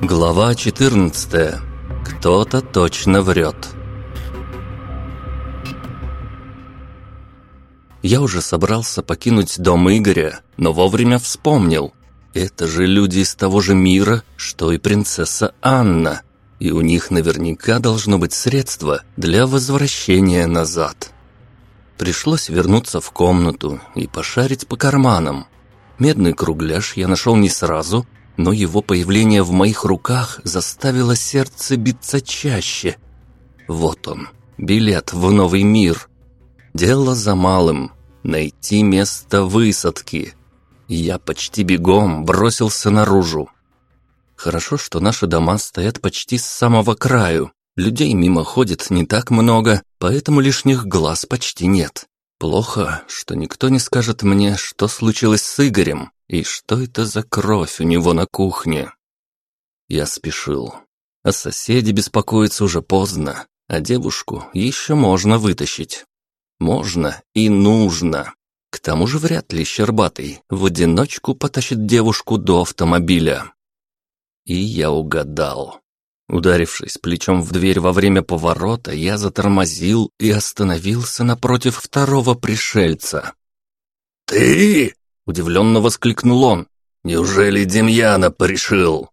Глава 14. Кто-то точно врет. Я уже собрался покинуть дом Игоря, но вовремя вспомнил. Это же люди из того же мира, что и принцесса Анна, и у них наверняка должно быть средство для возвращения назад. Пришлось вернуться в комнату и пошарить по карманам. Медный кругляш я нашел не сразу, но его появление в моих руках заставило сердце биться чаще. Вот он, билет в новый мир. Дело за малым — найти место высадки. Я почти бегом бросился наружу. Хорошо, что наши дома стоят почти с самого краю. Людей мимо ходит не так много, поэтому лишних глаз почти нет. Плохо, что никто не скажет мне, что случилось с Игорем и что это за кровь у него на кухне. Я спешил. О соседе беспокоиться уже поздно, а девушку еще можно вытащить. Можно и нужно. К тому же вряд ли Щербатый в одиночку потащит девушку до автомобиля. И я угадал. Ударившись плечом в дверь во время поворота, я затормозил и остановился напротив второго пришельца. «Ты?» — удивленно воскликнул он. «Неужели Демьяна пришил?»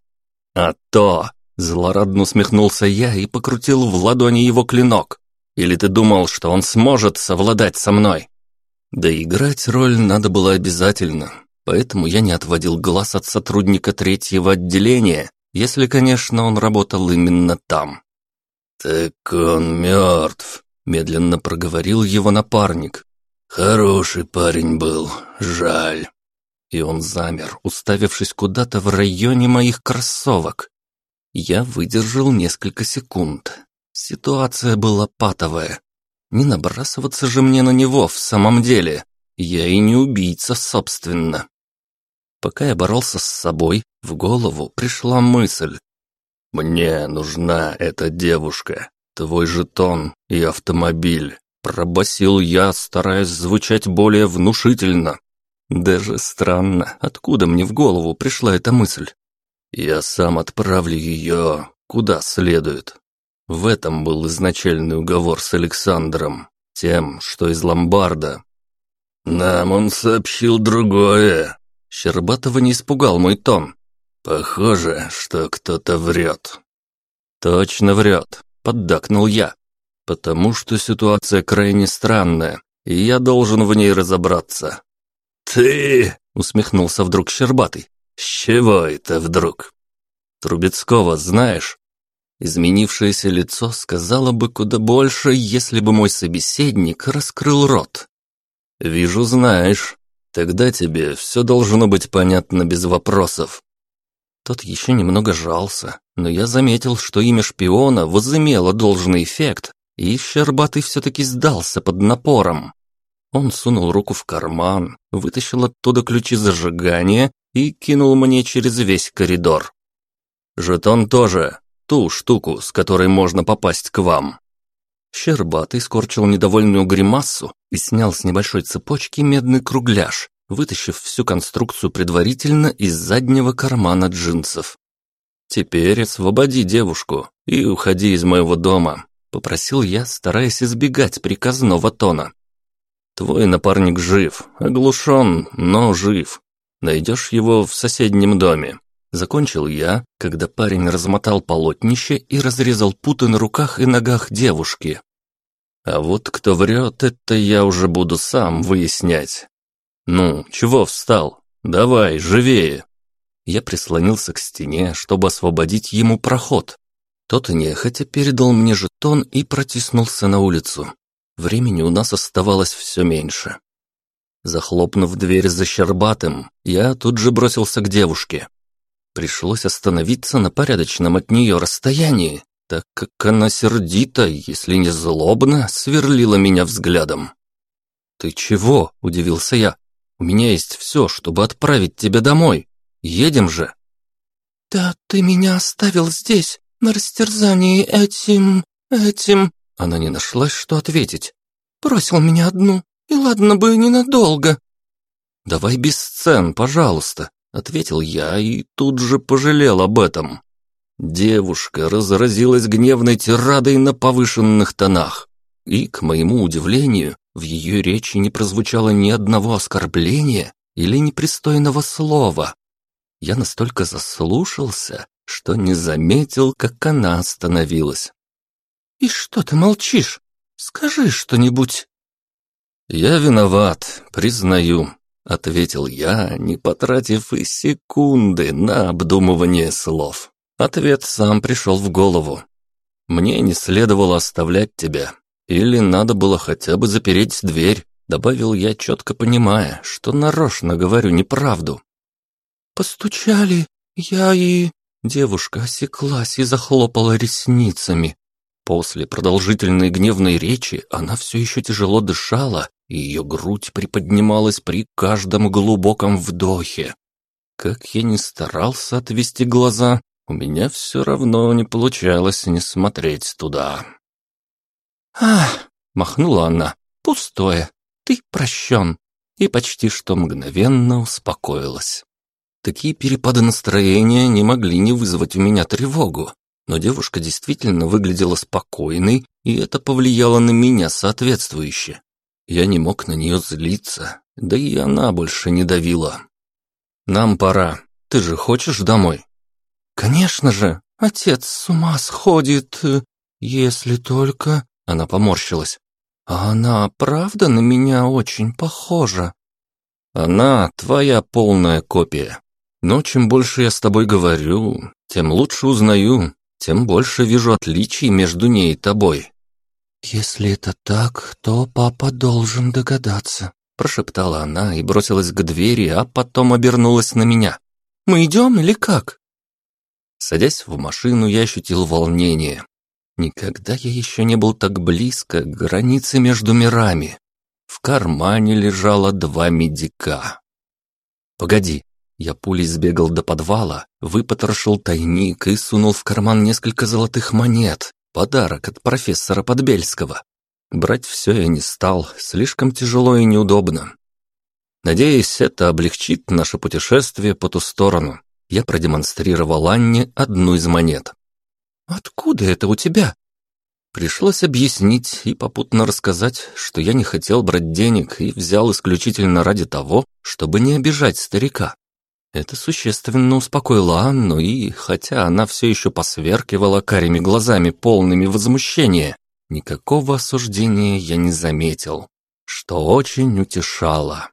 «А то!» — злорадно усмехнулся я и покрутил в ладони его клинок. «Или ты думал, что он сможет совладать со мной?» Да играть роль надо было обязательно, поэтому я не отводил глаз от сотрудника третьего отделения если, конечно, он работал именно там. «Так он мертв», — медленно проговорил его напарник. «Хороший парень был, жаль». И он замер, уставившись куда-то в районе моих кроссовок. Я выдержал несколько секунд. Ситуация была патовая. Не набрасываться же мне на него в самом деле. Я и не убийца, собственно. Пока я боролся с собой, в голову пришла мысль. «Мне нужна эта девушка, твой жетон и автомобиль», пробасил я, стараясь звучать более внушительно. Даже странно, откуда мне в голову пришла эта мысль. «Я сам отправлю ее куда следует». В этом был изначальный уговор с Александром, тем, что из ломбарда. «Нам он сообщил другое», Щербатова не испугал мой тон. «Похоже, что кто-то врет». «Точно врет», — поддакнул я. «Потому что ситуация крайне странная, и я должен в ней разобраться». «Ты?» — усмехнулся вдруг Щербатый. «С чего это вдруг?» «Трубецкого знаешь?» Изменившееся лицо сказала бы куда больше, если бы мой собеседник раскрыл рот. «Вижу, знаешь. Тогда тебе все должно быть понятно без вопросов». Тот еще немного жался, но я заметил, что имя шпиона возымело должный эффект, и Щербатый все-таки сдался под напором. Он сунул руку в карман, вытащил оттуда ключи зажигания и кинул мне через весь коридор. «Жетон тоже, ту штуку, с которой можно попасть к вам». Щербатый скорчил недовольную гримасу и снял с небольшой цепочки медный кругляш, вытащив всю конструкцию предварительно из заднего кармана джинсов. «Теперь освободи девушку и уходи из моего дома», — попросил я, стараясь избегать приказного тона. «Твой напарник жив, оглушен, но жив. Найдешь его в соседнем доме». Закончил я, когда парень размотал полотнище и разрезал путы на руках и ногах девушки. А вот кто врет, это я уже буду сам выяснять. Ну, чего встал? Давай, живее. Я прислонился к стене, чтобы освободить ему проход. Тот нехотя передал мне жетон и протиснулся на улицу. Времени у нас оставалось все меньше. Захлопнув дверь за Щербатым, я тут же бросился к девушке. Пришлось остановиться на порядочном от нее расстоянии, так как она сердито, если не злобно, сверлила меня взглядом. «Ты чего?» – удивился я. «У меня есть все, чтобы отправить тебя домой. Едем же!» «Да ты меня оставил здесь, на растерзании этим... этим...» Она не нашлась, что ответить. «Бросил меня одну, и ладно бы ненадолго». давай без сцен, пожалуйста», — ответил я и тут же пожалел об этом. Девушка разразилась гневной тирадой на повышенных тонах. И, к моему удивлению, в ее речи не прозвучало ни одного оскорбления или непристойного слова. Я настолько заслушался, что не заметил, как она остановилась. «И что ты молчишь? Скажи что-нибудь!» «Я виноват, признаю», — ответил я, не потратив и секунды на обдумывание слов. Ответ сам пришел в голову. «Мне не следовало оставлять тебя. Или надо было хотя бы запереть дверь», — добавил я, четко понимая, что нарочно говорю неправду. «Постучали, я и...» Девушка осеклась и захлопала ресницами. После продолжительной гневной речи она все еще тяжело дышала, и ее грудь приподнималась при каждом глубоком вдохе. Как я ни старался отвести глаза, у меня все равно не получалось не смотреть туда. «Ах!» — махнула она. «Пустое. Ты прощен». И почти что мгновенно успокоилась. Такие перепады настроения не могли не вызвать у меня тревогу, но девушка действительно выглядела спокойной, и это повлияло на меня соответствующе. Я не мог на нее злиться, да и она больше не давила. «Нам пора. Ты же хочешь домой?» «Конечно же. Отец с ума сходит. Если только...» Она поморщилась. «А она правда на меня очень похожа?» «Она твоя полная копия. Но чем больше я с тобой говорю, тем лучше узнаю, тем больше вижу отличий между ней и тобой». «Если это так, то папа должен догадаться», прошептала она и бросилась к двери, а потом обернулась на меня. «Мы идем или как?» Садясь в машину, я ощутил волнение. Никогда я еще не был так близко к границе между мирами. В кармане лежало два медика. «Погоди, я пулей сбегал до подвала, выпотрошил тайник и сунул в карман несколько золотых монет. Подарок от профессора Подбельского. Брать все я не стал, слишком тяжело и неудобно. Надеюсь, это облегчит наше путешествие по ту сторону. Я продемонстрировал Анне одну из монет. «Откуда это у тебя?» Пришлось объяснить и попутно рассказать, что я не хотел брать денег и взял исключительно ради того, чтобы не обижать старика. Это существенно успокоило Анну, и, хотя она все еще посверкивала карими глазами, полными возмущения, никакого осуждения я не заметил, что очень утешало.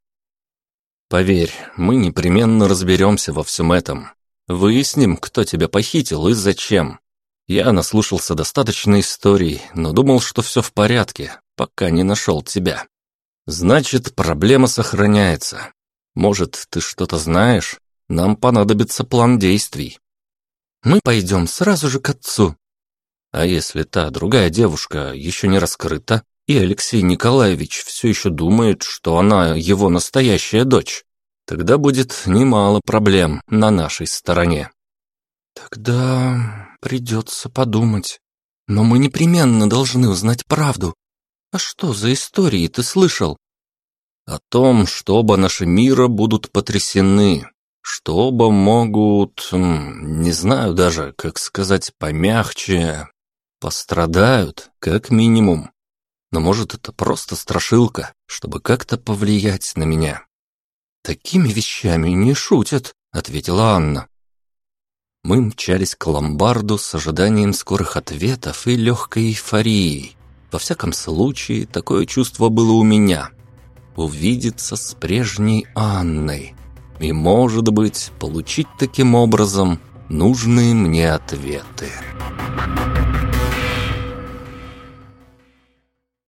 «Поверь, мы непременно разберемся во всем этом. Выясним, кто тебя похитил и зачем. Я наслушался достаточно историй, но думал, что все в порядке, пока не нашел тебя. Значит, проблема сохраняется. Может, ты что-то знаешь, нам понадобится план действий. Мы пойдем сразу же к отцу. А если та другая девушка еще не раскрыта, и Алексей Николаевич все еще думает, что она его настоящая дочь, тогда будет немало проблем на нашей стороне. Тогда придется подумать. Но мы непременно должны узнать правду. А что за истории ты слышал? О том, что оба наши мира будут потрясены, что оба могут, не знаю даже, как сказать помягче, пострадают, как минимум. Но может это просто страшилка, чтобы как-то повлиять на меня. Такими вещами не шутят, ответила Анна. Мы мчались к ломбарду с ожиданием скорых ответов и легкой эйфорией. Во всяком случае, такое чувство было у меня. Увидеться с прежней Анной и, может быть, получить таким образом нужные мне ответы.